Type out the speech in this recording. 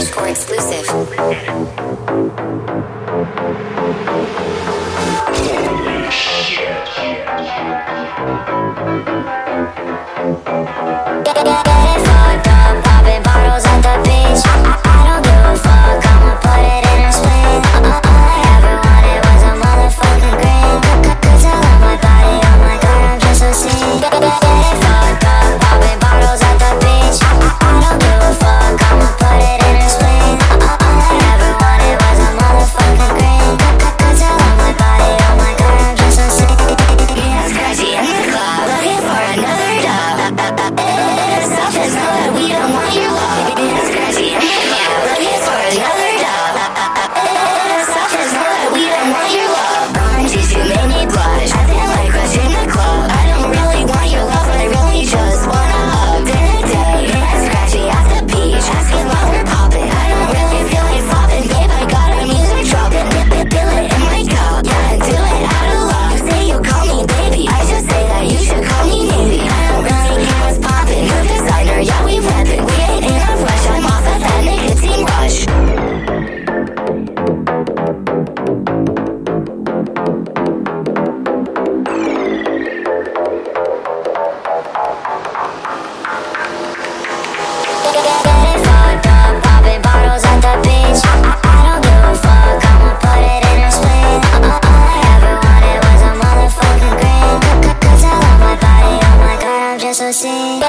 Flashcore exclusive. Holy shit. If I die eso sí.